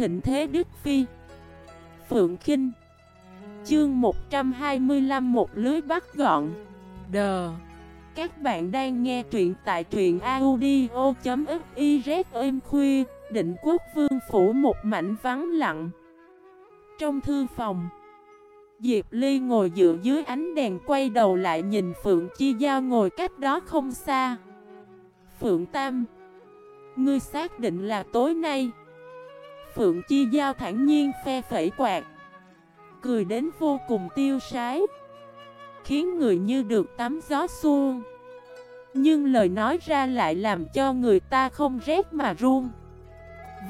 thịnh thế Đức Phi. Phượng Kinh. Chương 125 Một lưới bắt gọn. Đờ Các bạn đang nghe truyện tại truyện audio.xyz êm khuya Định quốc vương phủ một mảnh vắng lặng. Trong thư phòng, Diệp Ly ngồi dựa dưới ánh đèn quay đầu lại nhìn Phượng Chi Giao ngồi cách đó không xa. Phượng Tam, Ngươi xác định là tối nay Phượng Chi Giao thẳng nhiên phe phẩy quạt. Cười đến vô cùng tiêu sái. Khiến người như được tắm gió xuông Nhưng lời nói ra lại làm cho người ta không rét mà run.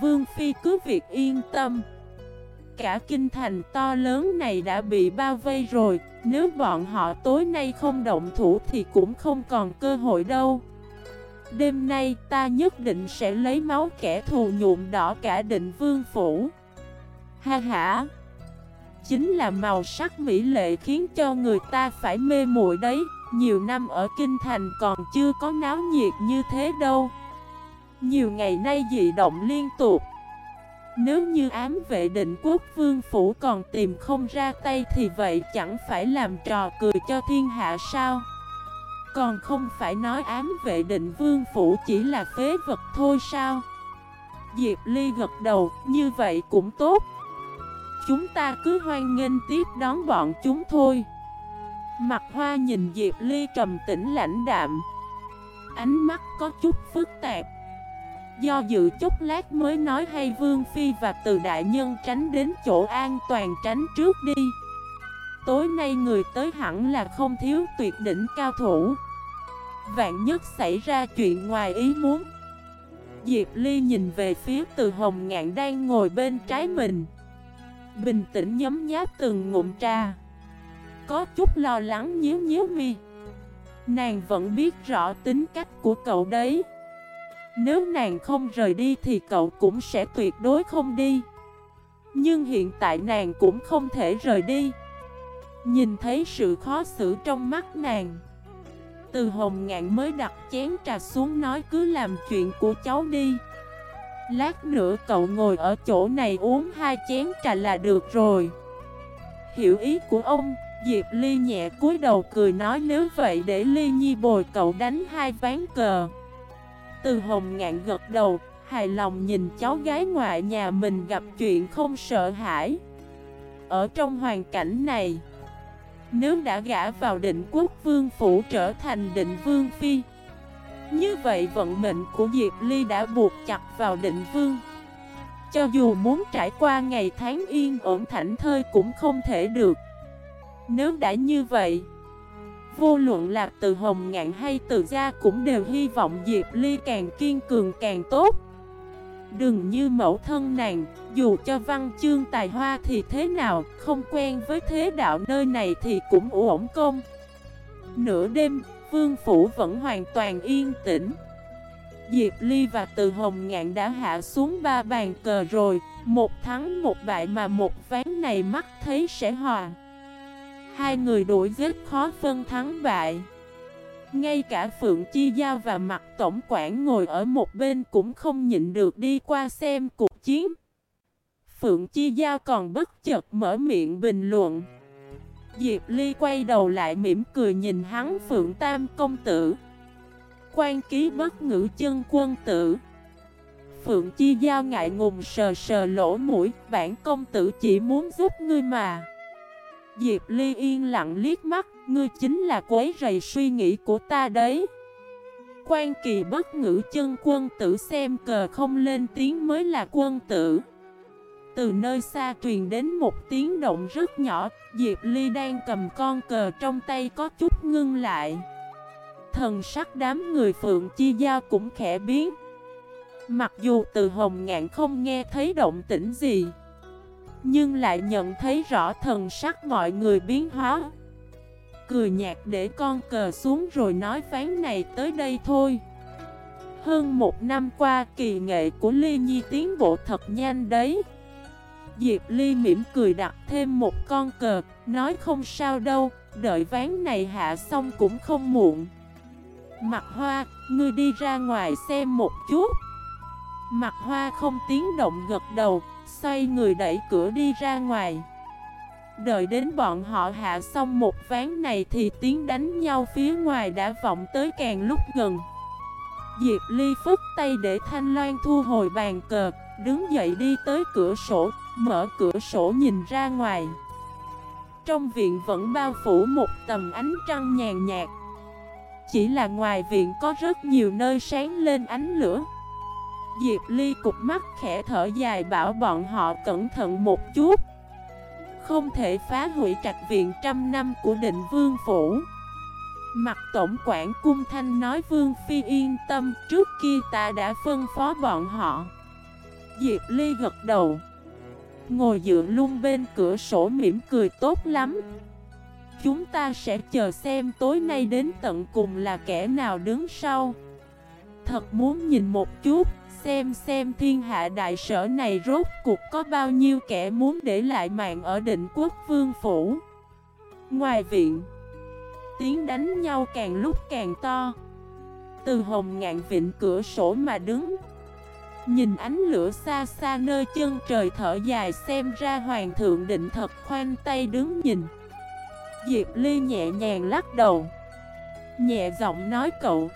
Vương Phi cứ việc yên tâm. Cả kinh thành to lớn này đã bị bao vây rồi. Nếu bọn họ tối nay không động thủ thì cũng không còn cơ hội đâu. Đêm nay ta nhất định sẽ lấy máu kẻ thù nhuộm đỏ cả định vương phủ. Ha ha. Chính là màu sắc mỹ lệ khiến cho người ta phải mê muội đấy. Nhiều năm ở Kinh Thành còn chưa có náo nhiệt như thế đâu. Nhiều ngày nay dị động liên tục. Nếu như ám vệ định quốc vương phủ còn tìm không ra tay Thì vậy chẳng phải làm trò cười cho thiên hạ sao? Còn không phải nói ám vệ định vương phủ chỉ là phế vật thôi sao? Diệp Ly gật đầu, như vậy cũng tốt. Chúng ta cứ hoan nghênh tiếp đón bọn chúng thôi. Mặt hoa nhìn Diệp Ly trầm tĩnh lãnh đạm. Ánh mắt có chút phức tạp. Do dự chút lát mới nói hay Vương Phi và từ đại nhân tránh đến chỗ an toàn tránh trước đi. Tối nay người tới hẳn là không thiếu tuyệt đỉnh cao thủ. Vạn nhất xảy ra chuyện ngoài ý muốn. Diệp Ly nhìn về phía từ hồng ngạn đang ngồi bên trái mình. Bình tĩnh nhấm nháp từng ngụm trà. Có chút lo lắng nhíu nhíu mi. Nàng vẫn biết rõ tính cách của cậu đấy. Nếu nàng không rời đi thì cậu cũng sẽ tuyệt đối không đi. Nhưng hiện tại nàng cũng không thể rời đi. Nhìn thấy sự khó xử trong mắt nàng. Từ hồng ngạn mới đặt chén trà xuống nói cứ làm chuyện của cháu đi. Lát nữa cậu ngồi ở chỗ này uống hai chén trà là được rồi. Hiểu ý của ông, Diệp Ly nhẹ cúi đầu cười nói nếu vậy để Ly Nhi bồi cậu đánh hai ván cờ. Từ hồng ngạn gật đầu, hài lòng nhìn cháu gái ngoại nhà mình gặp chuyện không sợ hãi. Ở trong hoàn cảnh này nếu đã gã vào định quốc vương phủ trở thành định vương phi. Như vậy vận mệnh của Diệp Ly đã buộc chặt vào định vương. Cho dù muốn trải qua ngày tháng yên ổn thảnh thơi cũng không thể được. Nếu đã như vậy, Vô luận là từ hồng ngạn hay từ gia cũng đều hy vọng Diệp Ly càng kiên cường càng tốt. Đừng như mẫu thân nàng, dù cho văn chương tài hoa thì thế nào, không quen với thế đạo nơi này thì cũng ổn công. Nửa đêm, Vương Phủ vẫn hoàn toàn yên tĩnh. Diệp Ly và Từ Hồng Ngạn đã hạ xuống ba bàn cờ rồi Một thắng một bại mà một ván này mắt thấy sẽ hòa. Hai người đuổi giết khó phân thắng bại. Ngay cả Phượng Chi Giao và mặt tổng quản ngồi ở một bên cũng không nhịn được đi qua xem cuộc chiến. Phượng Chi Giao còn bất chợt mở miệng bình luận. Diệp Ly quay đầu lại mỉm cười nhìn hắn Phượng Tam công tử. Quan ký bất ngữ chân quân tử. Phượng Chi Giao ngại ngùng sờ sờ lỗ mũi, Bản công tử chỉ muốn giúp ngươi mà. Diệp Ly yên lặng liếc mắt Ngươi chính là quấy rầy suy nghĩ của ta đấy. Quan kỳ bất ngữ chân quân tử xem cờ không lên tiếng mới là quân tử. Từ nơi xa truyền đến một tiếng động rất nhỏ, Diệp Ly đang cầm con cờ trong tay có chút ngưng lại. Thần sắc đám người Phượng Chi Giao cũng khẽ biến. Mặc dù từ hồng ngạn không nghe thấy động tĩnh gì, Nhưng lại nhận thấy rõ thần sắc mọi người biến hóa. Cười nhạt để con cờ xuống rồi nói ván này tới đây thôi Hơn một năm qua kỳ nghệ của Ly Nhi tiến bộ thật nhanh đấy Diệp Ly mỉm cười đặt thêm một con cờ, nói không sao đâu, đợi ván này hạ xong cũng không muộn. Mặt hoa, ngươi đi ra ngoài xem một chút. Mặt hoa không tiếng động gật đầu, xoay người đẩy cửa đi ra ngoài. Đợi đến bọn họ hạ xong một ván này thì tiếng đánh nhau phía ngoài đã vọng tới càng lúc gần. Diệp Ly phức tay để Thanh Loan thu hồi bàn cờ, đứng dậy đi tới cửa sổ, mở cửa sổ nhìn ra ngoài. Trong viện vẫn bao phủ một tầm ánh trăng nhàn nhạt. Chỉ là ngoài viện có rất nhiều nơi sáng lên ánh lửa. Diệp Ly cục mắt khẽ thở dài bảo bọn họ cẩn thận một chút. Không thể phá hủy trạch viện trăm năm của định vương phủ. Mặt tổng quản cung thanh nói Vương Phi yên tâm, Trước kia ta đã phân phó bọn họ. Diệp Ly gật đầu, Ngồi dựa lung bên cửa sổ mỉm cười tốt lắm. Chúng ta sẽ chờ xem tối nay đến tận cùng là kẻ nào đứng sau. Thật muốn nhìn một chút. Xem xem thiên hạ đại sở này rốt cuộc có bao nhiêu kẻ muốn để lại mạng ở định quốc vương phủ. Ngoài viện, tiếng đánh nhau càng lúc càng to. Từ hồng ngạn vịnh cửa sổ mà đứng, Nhìn ánh lửa xa xa nơi chân trời thở dài xem ra hoàng thượng định thật khoanh tay đứng nhìn. Diệp Ly nhẹ nhàng lắc đầu, Nhẹ giọng nói cậu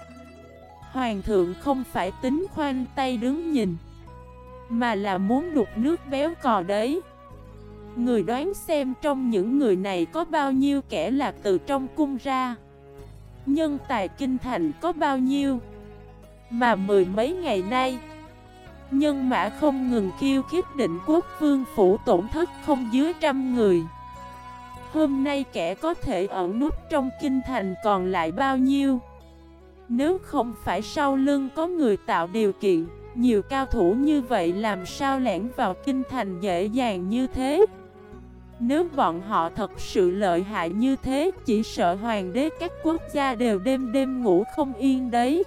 Hoàng thượng không phải tính khoanh tay đứng nhìn, Mà là muốn đục nước béo cò đấy. Người đoán xem trong những người này có bao nhiêu kẻ lạc từ trong cung ra. Nhân tài kinh thành có bao nhiêu? Mà mười mấy ngày nay, Nhân mã không ngừng khiêu khích định quốc vương phủ tổn thất không dưới trăm người. Hôm nay kẻ có thể ẩn nút trong kinh thành còn lại bao nhiêu? Nếu không phải sau lưng có người tạo điều kiện, Nhiều cao thủ như vậy làm sao lẻn vào kinh thành dễ dàng như thế? Nếu bọn họ thật sự lợi hại như thế, Chỉ sợ hoàng đế các quốc gia đều đêm đêm ngủ không yên đấy.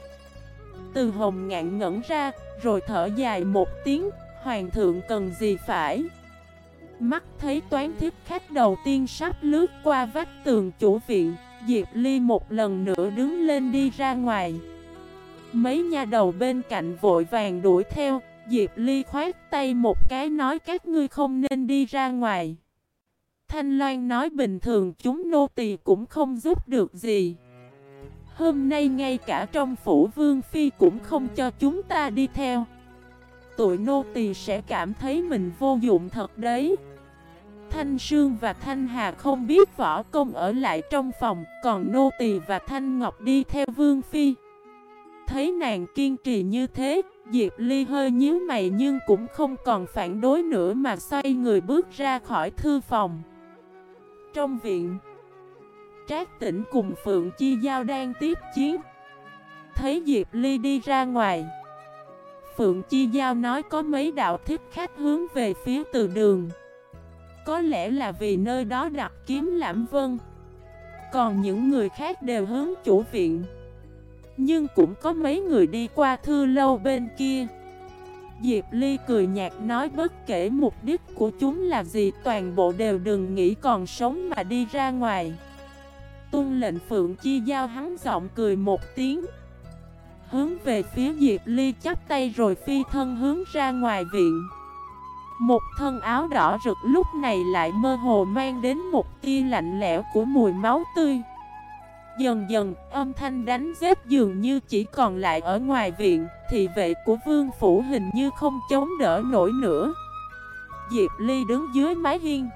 Từ hồng ngạn ngẩn ra, Rồi thở dài một tiếng, Hoàng thượng cần gì phải? Mắt thấy toán thiếp khách đầu tiên sắp lướt qua vách tường chủ viện Diệp Ly một lần nữa đứng lên đi ra ngoài Mấy nha đầu bên cạnh vội vàng đuổi theo Diệp Ly khoát tay một cái nói, các ngươi không nên đi ra ngoài Thanh Loan nói, bình thường chúng nô tỳ cũng không giúp được gì. Hôm nay ngay cả trong phủ vương phi cũng không cho chúng ta đi theo. Tụi nô tỳ sẽ cảm thấy mình vô dụng thật đấy. Thanh Sương và Thanh Hà không biết võ công ở lại trong phòng, còn nô tỳ và Thanh Ngọc đi theo vương phi. Thấy nàng kiên trì như thế, Diệp Ly hơi nhíu mày nhưng cũng không còn phản đối nữa mà xoay người bước ra khỏi thư phòng. Trong viện Trác tỉnh cùng Phượng Chi Giao đang tiếp chiến Thấy Diệp Ly đi ra ngoài Phượng Chi Giao nói có mấy đạo thích khách hướng về phía từ đường có lẽ là vì nơi đó đặt kiếm lãm vân. Còn những người khác đều hướng chủ viện. Nhưng cũng có mấy người đi qua thư lâu bên kia. Diệp Ly cười nhạt nói bất kể mục đích của chúng là gì, toàn bộ đều đừng nghĩ còn sống mà đi ra ngoài. Tuân lệnh Phượng Chi Giao hắn giọng cười một tiếng. Hướng về phía Diệp Ly chắp tay rồi phi thân hướng ra ngoài viện. Một thân áo đỏ rực lúc này lại mơ hồ mang đến một tia lạnh lẽo của mùi máu tươi Dần dần, âm thanh đánh giết dường như chỉ còn lại ở ngoài viện, thì vệ của vương phủ hình như không chống đỡ nổi nữa. Diệp Ly đứng dưới mái hiên.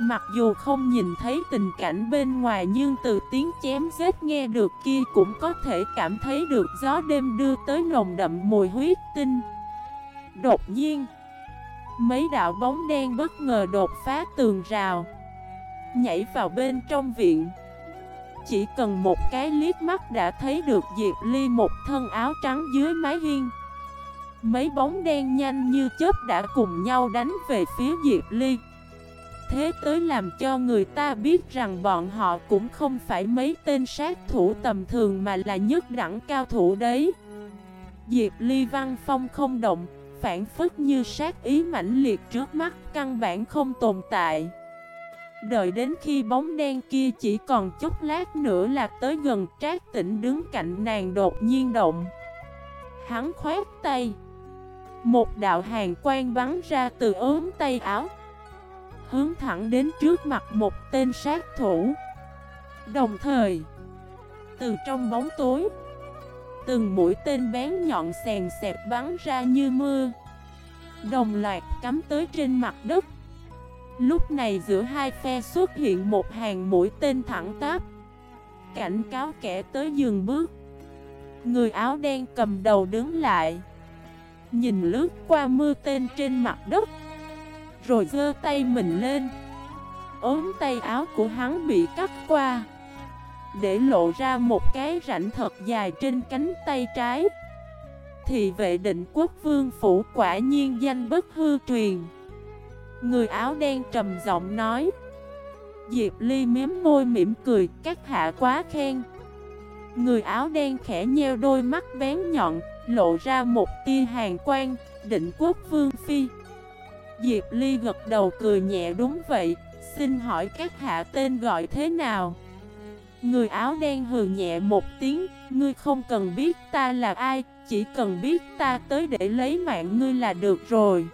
Mặc dù không nhìn thấy tình cảnh bên ngoài nhưng từ tiếng chém giết nghe được kia cũng có thể cảm thấy được gió đêm đưa tới nồng đậm mùi huyết tinh. Đột nhiên, mấy đạo bóng đen bất ngờ đột phá tường rào, nhảy vào bên trong viện. Chỉ cần một cái liếc mắt đã thấy được Diệp Ly một thân áo trắng dưới mái hiên. Mấy bóng đen nhanh như chớp đã cùng nhau đánh về phía Diệp Ly. Thế tới làm cho người ta biết rằng bọn họ cũng không phải mấy tên sát thủ tầm thường mà là nhất đẳng cao thủ đấy. Diệp Ly văn phong không động, phản phức như sát ý mãnh liệt trước mắt, căn bản không tồn tại. Đợi đến khi bóng đen kia chỉ còn chút lát nữa là tới gần, trác tỉnh đứng cạnh nàng đột nhiên động. Hắn khoét tay. Một đạo hàng quang bắn ra từ ốm tay áo, Hướng thẳng đến trước mặt một tên sát thủ. Đồng thời, Từ trong bóng tối Từng mũi tên bén nhọn sèn xẹp bắn ra như mưa. Đồng loạt cắm tới trên mặt đất. Lúc này giữa hai phe xuất hiện một hàng mũi tên thẳng tắp. Cảnh cáo kẻ tới dừng bước. Người áo đen cầm đầu đứng lại. Nhìn lướt qua mưa tên trên mặt đất. Rồi giơ tay mình lên. Ốm tay áo của hắn bị cắt qua. Để lộ ra một cái rãnh thật dài trên cánh tay trái. Thì vệ định quốc vương phủ quả nhiên danh bất hư truyền. Người áo đen trầm giọng nói. Diệp Ly miếm môi mỉm cười, các hạ quá khen. Người áo đen khẽ nheo đôi mắt bén nhọn, Lộ ra một tia hàng quan Định quốc vương phi. Diệp Ly gật đầu cười nhẹ đúng vậy, Xin hỏi các hạ tên gọi thế nào? Người áo đen hừ nhẹ một tiếng, Ngươi không cần biết ta là ai, Chỉ cần biết ta tới để lấy mạng ngươi là được rồi.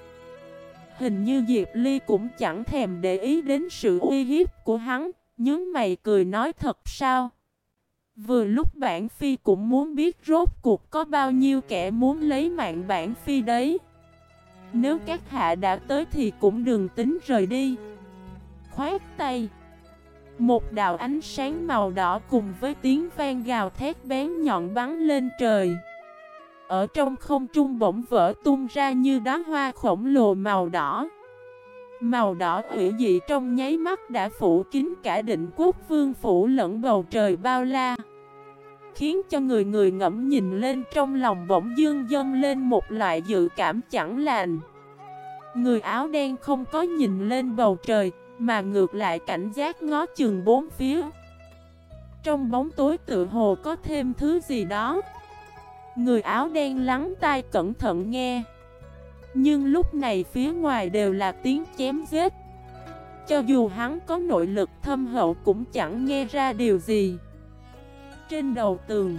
Hình như Diệp Ly cũng chẳng thèm để ý đến sự uy hiếp của hắn, Nhướng mày cười nói, thật sao? Vừa lúc bản phi cũng muốn biết rốt cuộc có bao nhiêu kẻ muốn lấy mạng bản phi đấy. Nếu các hạ đã tới thì cũng đừng tính rời đi. Khoát tay. Một đạo ánh sáng màu đỏ cùng với tiếng vang gào thét bén nhọn bắn lên trời. Ở trong không trung bỗng vỡ tung ra như đá hoa khổng lồ màu đỏ. Màu đỏ hủy dị trong nháy mắt đã phủ kín cả định quốc vương phủ lẫn bầu trời bao la. Khiến cho người người ngẫm nhìn lên trong lòng bỗng dương dâng lên một loại dự cảm chẳng lành. Người áo đen không có nhìn lên bầu trời mà ngược lại cảnh giác ngó chừng bốn phía. Trong bóng tối tự hồ có thêm thứ gì đó. Người áo đen lắng tai cẩn thận nghe. Nhưng lúc này phía ngoài đều là tiếng chém giết. Cho dù hắn có nội lực thâm hậu cũng chẳng nghe ra điều gì. Trên đầu tường,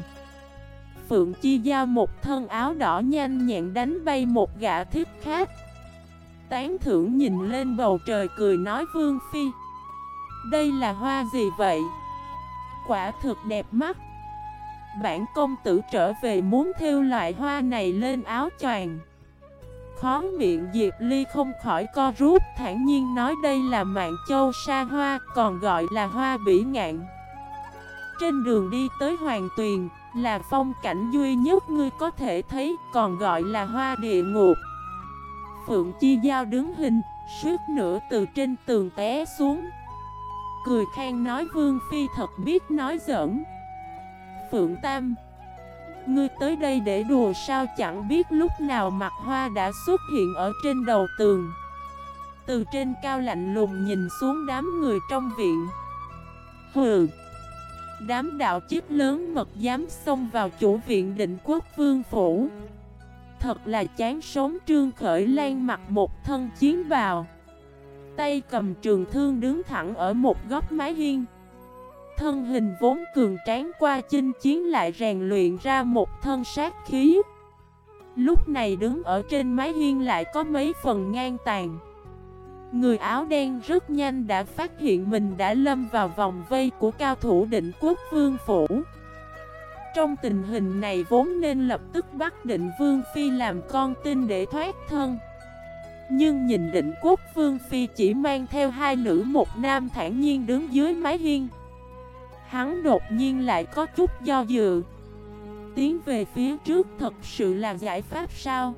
Phượng Chi Giao một thân áo đỏ nhanh nhẹn đánh bay một gã thiết khác. Tán thưởng nhìn lên bầu trời cười nói Vương Phi. Đây là hoa gì vậy? Quả thực đẹp mắt. Bản công tử trở về muốn theo loại hoa này lên áo choàng. Khó miệng Diệp Ly không khỏi co rút, thản nhiên nói đây là mạng châu sa hoa, còn gọi là hoa bỉ ngạn. Trên đường đi tới Hoàng Tuyền, Là phong cảnh duy nhất ngươi có thể thấy, Còn gọi là hoa địa ngục. Phượng Chi Giao đứng hình Suốt nửa từ trên tường té xuống. Cười khen nói, Vương Phi thật biết nói giỡn. Phượng Tam, Ngươi tới đây để đùa sao? Chẳng biết lúc nào mặt hoa đã xuất hiện ở trên đầu tường. Từ trên cao lạnh lùng nhìn xuống đám người trong viện. Hừ, Đám đạo chiếc lớn mật dám xông vào chủ viện định quốc vương phủ. Thật là chán sống trương khởi lan mặc một thân chiến bào. Tay cầm trường thương đứng thẳng ở một góc mái hiên. Thân hình vốn cường tráng qua chinh chiến lại rèn luyện ra một thân sát khí. Lúc này đứng ở trên mái hiên lại có mấy phần ngang tàn. Người áo đen rất nhanh đã phát hiện mình đã lâm vào vòng vây của cao thủ định quốc vương phủ. Trong tình hình này vốn nên lập tức bắt định vương phi làm con tin để thoát thân Nhưng nhìn định quốc vương phi chỉ mang theo hai nữ một nam thản nhiên đứng dưới mái hiên Hắn đột nhiên lại có chút do dự Tiến về phía trước thật sự là giải pháp sao?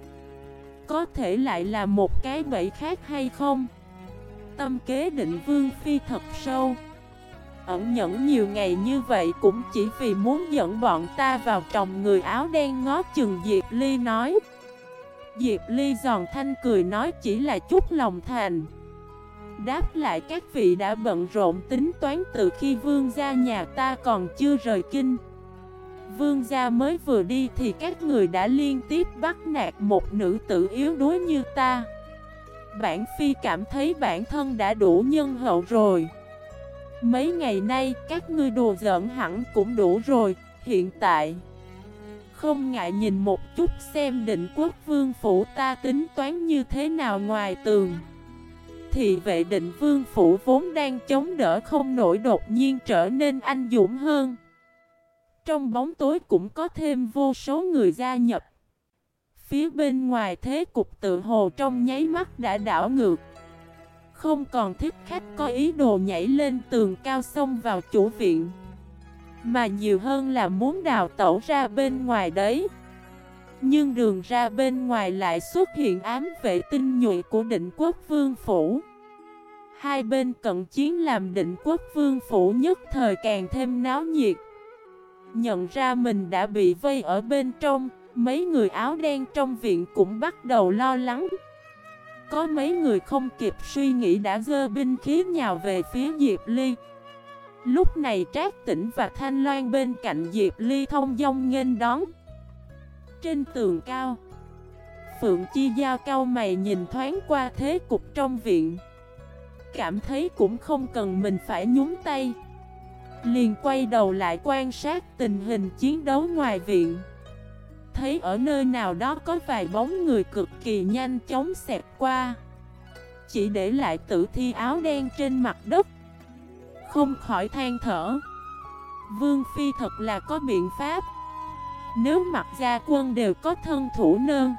Có thể lại là một cái bẫy khác hay không? Tâm kế định Vương Phi thật sâu Ẩn nhẫn nhiều ngày như vậy cũng chỉ vì muốn dẫn bọn ta vào trong người áo đen ngó chừng Diệp Ly nói. Diệp Ly giòn thanh cười nói chỉ là chút lòng thành. Đáp lại các vị đã bận rộn tính toán từ khi vương gia nhà ta còn chưa rời kinh. Vương gia mới vừa đi thì các người đã liên tiếp bắt nạt một nữ tử yếu đuối như ta. Bản Phi cảm thấy bản thân đã đủ nhân hậu rồi. Mấy ngày nay, các ngươi đùa giỡn hẳn cũng đủ rồi. Hiện tại, Không ngại nhìn một chút xem định quốc vương phủ ta tính toán như thế nào ngoài tường. Thì vệ định vương phủ vốn đang chống đỡ không nổi đột nhiên trở nên anh dũng hơn. Trong bóng tối cũng có thêm vô số người gia nhập. Phía bên ngoài thế cục tự hồ trong nháy mắt đã đảo ngược. Không còn thích khách có ý đồ nhảy lên tường cao xông vào chủ viện, Mà nhiều hơn là muốn đào tẩu ra bên ngoài đấy. Nhưng đường ra bên ngoài lại xuất hiện ám vệ tinh nhuệ của định quốc vương phủ. Hai bên cận chiến làm định quốc vương phủ nhất thời càng thêm náo nhiệt. Nhận ra mình đã bị vây ở bên trong, Mấy người áo đen trong viện cũng bắt đầu lo lắng. Có mấy người không kịp suy nghĩ đã dơ binh khí nhào về phía Diệp Ly. Lúc này Trác Tĩnh và Thanh Loan bên cạnh Diệp Ly thông dong nghênh đón. Trên tường cao, Phượng Chi Giao cao mày nhìn thoáng qua thế cục trong viện. Cảm thấy cũng không cần mình phải nhúng tay. Liền quay đầu lại quan sát tình hình chiến đấu ngoài viện thấy ở nơi nào đó có vài bóng người cực kỳ nhanh chóng xẹt qua. Chỉ để lại tử thi áo đen trên mặt đất. Không khỏi than thở. Vương Phi thật là có biện pháp. Nếu mặt gia quân đều có thân thủ nơn.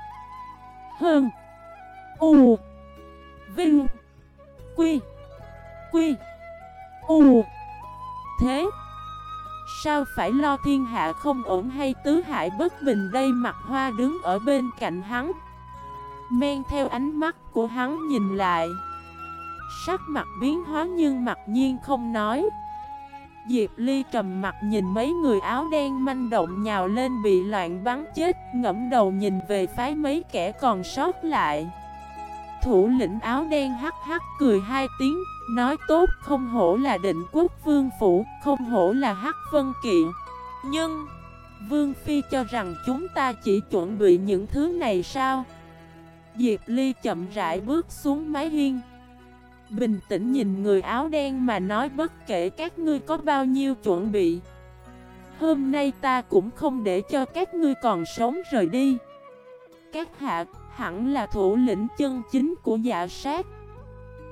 Hơn. U. Vinh. Quy. Quy. U. Thế. Sao phải lo thiên hạ không ổn hay tứ hại bất bình đây mặt hoa đứng ở bên cạnh hắn. Men theo ánh mắt của hắn nhìn lại. Sắc mặt biến hóa nhưng mặt nhiên không nói. Diệp Ly trầm mặt nhìn mấy người áo đen manh động nhào lên bị loạn bắn chết, Ngẫm đầu nhìn về phái mấy kẻ còn sót lại. Thủ lĩnh áo đen hắc hắc cười hai tiếng, Nói tốt, không hổ là định quốc vương phủ, Không hổ là hắc vân kỵ. Nhưng, Vương Phi cho rằng chúng ta chỉ chuẩn bị những thứ này sao? Diệp Ly chậm rãi bước xuống mái hiên. Bình tĩnh nhìn người áo đen mà nói bất kể các ngươi có bao nhiêu chuẩn bị. Hôm nay ta cũng không để cho các ngươi còn sống rời đi. Các hạ hẳn là thủ lĩnh chân chính của dạ sát.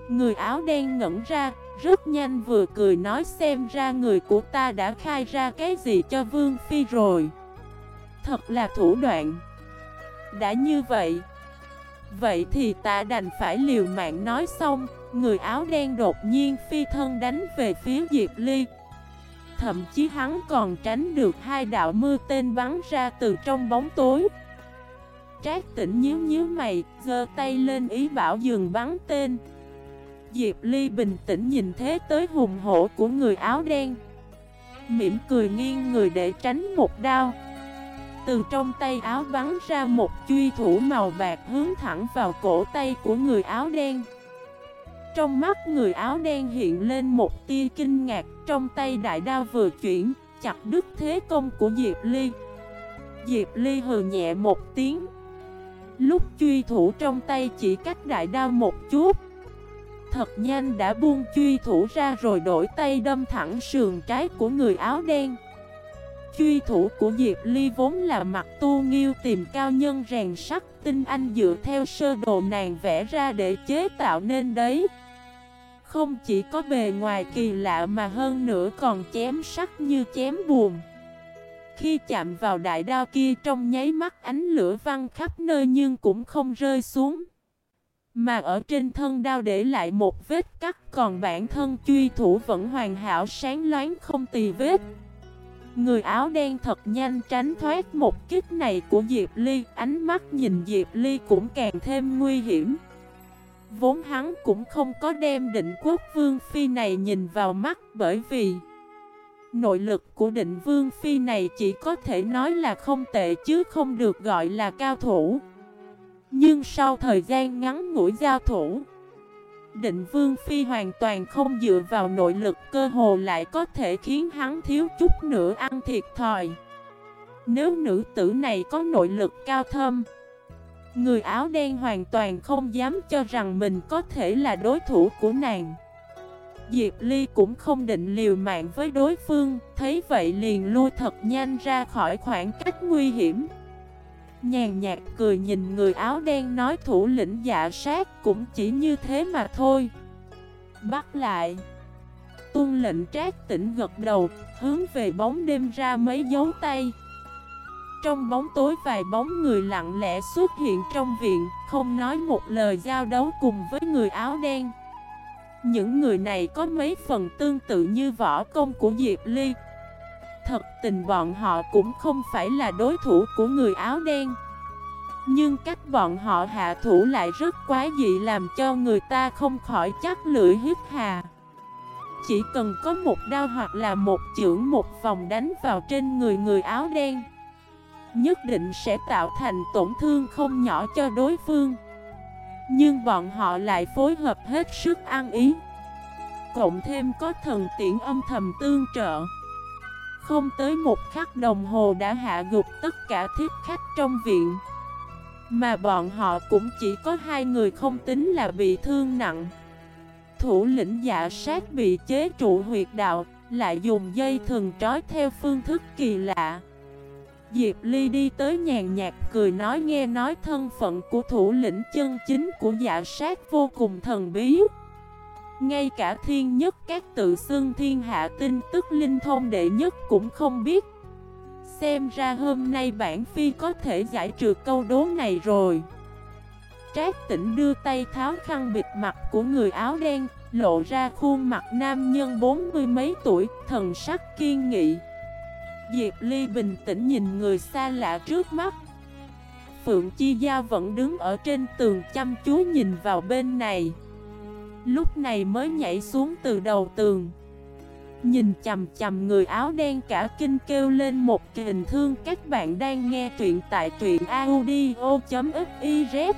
Người áo đen ngẩn ra, rất nhanh vừa cười nói xem ra người của ta đã khai ra cái gì cho Vương Phi rồi. Thật là thủ đoạn. Đã như vậy Vậy thì ta đành phải liều mạng nói xong. Người áo đen đột nhiên phi thân đánh về phía Diệp Ly. Thậm chí hắn còn tránh được hai đạo mưa tên bắn ra từ trong bóng tối. Trác tỉnh nhíu nhíu mày, giơ tay lên ý bảo dừng bắn tên. Diệp Ly bình tĩnh nhìn thế tới hùng hổ của người áo đen. Mỉm cười nghiêng người để tránh một đao. Từ trong tay áo bắn ra một truy thủ màu bạc hướng thẳng vào cổ tay của người áo đen. Trong mắt người áo đen hiện lên một tia kinh ngạc Trong tay đại đao vừa chuyển, chặt đứt thế công của Diệp Ly. Diệp Ly hừ nhẹ một tiếng Lúc truy thủ trong tay chỉ cách đại đao một chút. Thật nhanh đã buông truy thủ ra rồi đổi tay đâm thẳng sườn trái của người áo đen. Truy thủ của Diệp Ly vốn là mặt tu nghiêu tìm cao nhân rèn sắt, tinh anh dựa theo sơ đồ nàng vẽ ra để chế tạo nên đấy. Không chỉ có bề ngoài kỳ lạ mà hơn nữa còn chém sắt như chém buồn khi chạm vào đại đao kia trong nháy mắt ánh lửa văng khắp nơi nhưng cũng không rơi xuống. Mà ở trên thân đao để lại một vết cắt, Còn bản thân truy thủ vẫn hoàn hảo, sáng loáng không tì vết. Người áo đen thật nhanh tránh thoát một kích này của Diệp Ly, Ánh mắt nhìn Diệp Ly cũng càng thêm nguy hiểm. Vốn hắn cũng không có đem định quốc vương phi này nhìn vào mắt bởi vì Nội lực của định vương phi này chỉ có thể nói là không tệ chứ không được gọi là cao thủ. Nhưng sau thời gian ngắn ngủi giao thủ, Định Vương Phi hoàn toàn không dựa vào nội lực cơ hồ lại có thể khiến hắn thiếu chút nữa ăn thiệt thòi. Nếu nữ tử này có nội lực cao thâm, Người áo đen hoàn toàn không dám cho rằng mình có thể là đối thủ của nàng. Diệp Ly cũng không định liều mạng với đối phương, thấy vậy liền lui thật nhanh ra khỏi khoảng cách nguy hiểm. Nhàn nhạt cười nhìn người áo đen nói thủ lĩnh dạ sát cũng chỉ như thế mà thôi. Bắt lại. Tuân lệnh trác tỉnh gật đầu, hướng về bóng đêm ra mấy dấu tay. Trong bóng tối vài bóng người lặng lẽ xuất hiện trong viện, không nói một lời giao đấu cùng với người áo đen. Những người này có mấy phần tương tự như võ công của Diệp Ly. Thật tình bọn họ cũng không phải là đối thủ của người áo đen. Nhưng cách bọn họ hạ thủ lại rất quá dị làm cho người ta không khỏi chắc lưỡi hít hà. Chỉ cần có một đao hoặc là một chưởng một vòng đánh vào trên người người áo đen, Nhất định sẽ tạo thành tổn thương không nhỏ cho đối phương nhưng bọn họ lại phối hợp hết sức ăn ý. Cộng thêm có thần tiễn âm thầm tương trợ. Không tới một khắc đồng hồ đã hạ gục tất cả thiết khách trong viện. Mà bọn họ cũng chỉ có hai người không tính là bị thương nặng. Thủ lĩnh dạ sát bị chế trụ huyệt đạo, Lại dùng dây thường trói theo phương thức kỳ lạ. Diệp Ly đi tới nhàn nhạt cười nói nghe nói thân phận của thủ lĩnh chân chính của dạ sát vô cùng thần bí. Ngay cả thiên nhất các tự xưng thiên hạ tin tức linh thông đệ nhất cũng không biết. Xem ra hôm nay bản phi có thể giải trừ câu đố này rồi. Trác tỉnh đưa tay tháo khăn bịt mặt của người áo đen, Lộ ra khuôn mặt nam nhân bốn mươi mấy tuổi, Thần sắc kiên nghị. Diệp Ly bình tĩnh nhìn người xa lạ trước mắt. Phượng Chi Gia vẫn đứng ở trên tường chăm chú nhìn vào bên này. Lúc này mới nhảy xuống từ đầu tường. Nhìn chầm chầm người áo đen cả kinh kêu lên một hình thương Các bạn đang nghe truyện tại truyện audio.fif